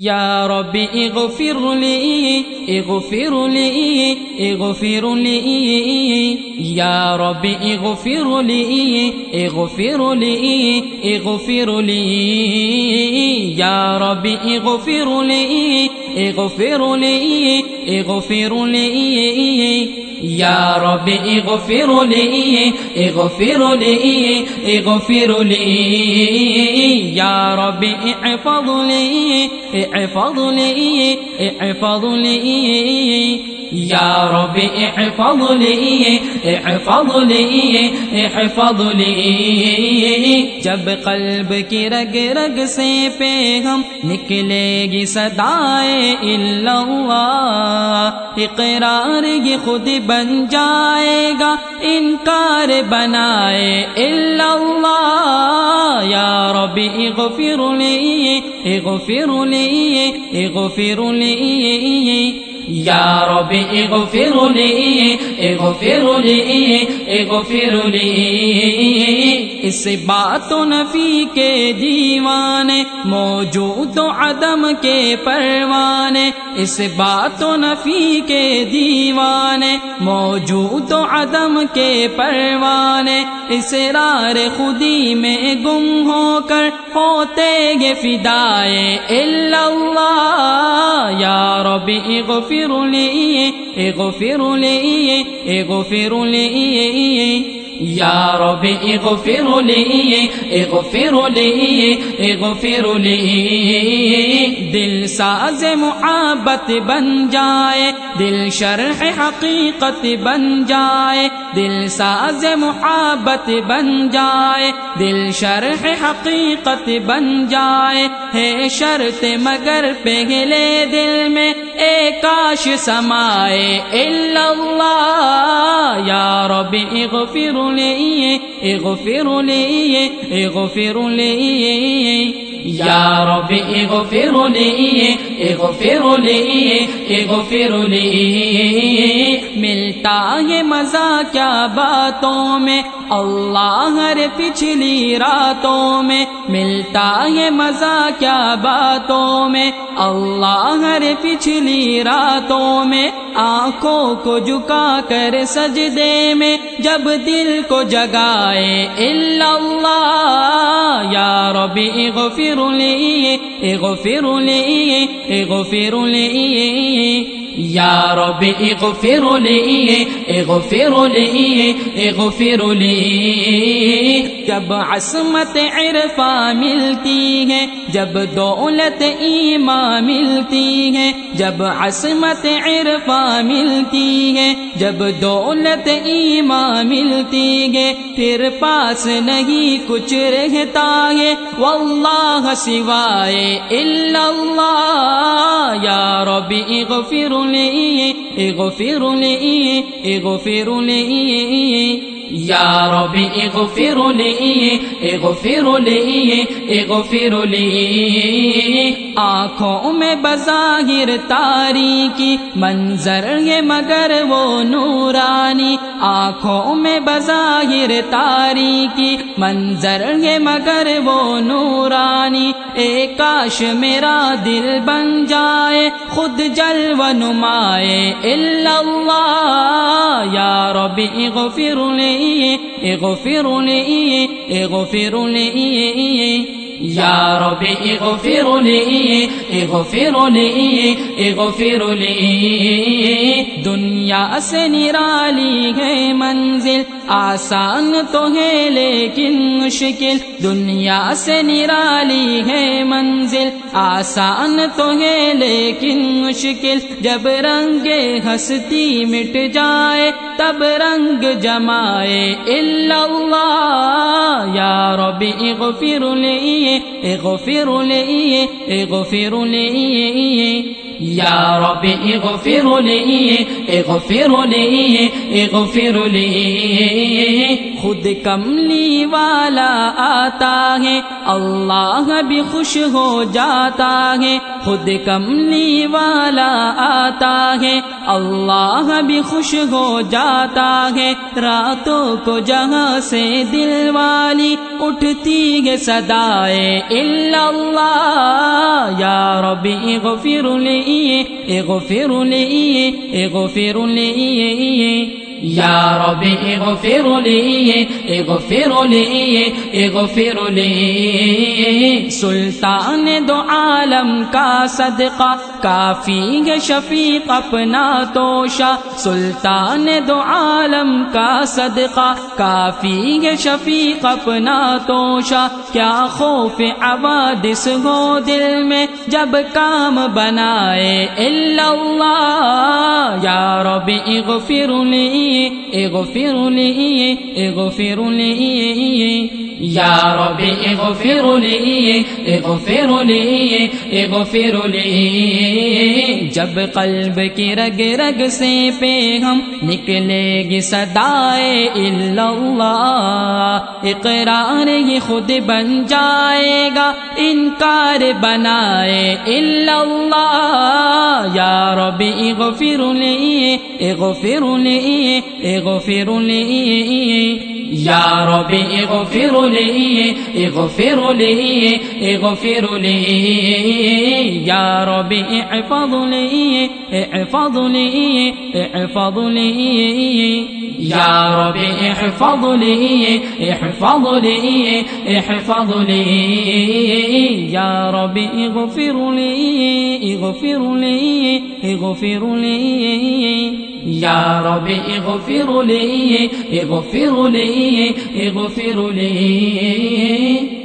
يا ربي اغفر لي اغفر لي اغفر لي. يا ربي اغفر لي اغفر لي اغفر لي. يا رب اغفر لي اغفر لي اغفر لي. يا رب اغفر لي اغفر لي اغفر لي يا رب احفظ لي احفظ لي احفظ لي یا رب احفظ لی احفظ لی احفظ لی۔ جب قلب کی رگ رگ سے پیغم نکلے گی صدائے اللہ، اقرار یہ خود بن جائے گا، انکار بنائے اللہ۔ یا رب اغفر لی اغفر لی اغفر لی۔ یا رب اغفر لی اغفر لی اغفر لی اس بات و نفی کے دیوانے، موجود و عدم کے پروانے۔ اس بات و نفی کے دیوانے، موجود و عدم کے پروانے۔ اس رار خودی میں گم ہو کر ہوتے گے فدائے اللہ۔ یا رب، اغفر لی اغفر لی اغفر لی یا رب اغفر لی اغفر لی اغفر لی، دل ساز محبت بن جائے، دل شرح حقیقت بن جائے، دل ساز محبت بن جائے، دل شرح حقیقت بن جائے، ہے شرط مگر پہلے دل میں کاش سمائے اللہ۔ یا رب، اغفر لی اغفر لی اغفر لی یا رب، اغفر لی اغفر لی اغفر لی ملتا ہے مزہ کیا باتوں میں؟ اللہ ہر پچھلی راتوں میں ملتا ہے مزہ کیا باتوں میں؟ اللہ ہر پچھلی راتوں میں آنکھوں کو جھکا کر سجدے میں جب دل کو جگائے، اللہ، یا رب اغفر لی اغفر لی اغفر لی یا رب اغفر لی اغفر لی اغفر لی۔ جب عصمت عرفا ملتی ہے، جب دولت ایمان ملتی ہے، جب عصمت عرفا ملتی ہے، جب دولت ایمان ملتی ہے، پھر پاس نہیں کچھ رہتا ہے۔ واللہ سوائے اللہ۔ یا رب اغفر لي اغفر لي اغفر لي يا ربي اغفر لي اغفر لي اغفر لي آنکھوں میں بظاہر تاریکی، منظر ہے مگر وہ نورانی۔ آنکھوں میں بظاہر تاریکی، منظر ہے مگر وہ نورانی۔ اے کاش میرا دل بن جائے، خود جلو نمائے۔ اللہ، یا رب، اغفر لی اغفر لی اغفر لی یا رب اغفر لی اغفر لی اغفر لی دنیا سے نرالی ہے منزل، آسان تو ہے لیکن مشکل. دنیا سے نرالی ہے منزل آسان تو ہے لیکن مشکل، جب رنگ ہستی مٹ جائے، تب رنگ جمائے۔ اللہ، یا رب، اغفر لی اغفر لی اغفر لی یا رب، اغفر لی اغفر لی اغفر لی خود کملی والا آتا ہے۔ اللہ بھی خوش ہو جاتا ہے۔ خود کملی والا آتا ہے۔ اللہ بھی خوش ہو جاتا ہے۔ راتوں کو جہاں سے دل والی اٹھتی گے سدائے اللہ۔ یا ربی اغفر لی اغفر لی اغفر لی یا رب اغفر لی اغفر لی اغفر لی۔ سلطان دو عالم کا صدقہ، کافی گے شفیق اپنا توشا سلطان دو عالم کا صدقہ، کافی گے شفیق اپنا توشا کیا خوف عبادس ہو دل میں جب کام بنائے اللہ۔ یا رب اغفر لی اغفر لي اغفر لي. یا رب اغفر لي اغفر لي اغفر لي جب قلب کی رگ رگ سے پہ ہم نکلے گی صدائے اللہ، اقرار یہ خود بن جائے گا، انکار بنائے اللہ۔ یا رب اغفر لي اغفر لي اغفر لي یا رب اغفر لي اغفر لي اغفر لي یا رب احفظ لي احفظ لي احفظ لي یا رب احفظ لي احفظ لي احفظ لي یا رب اغفر لي اغفر لي اغفر لي یا رب اغفر لی اغفر لی اغفر لي.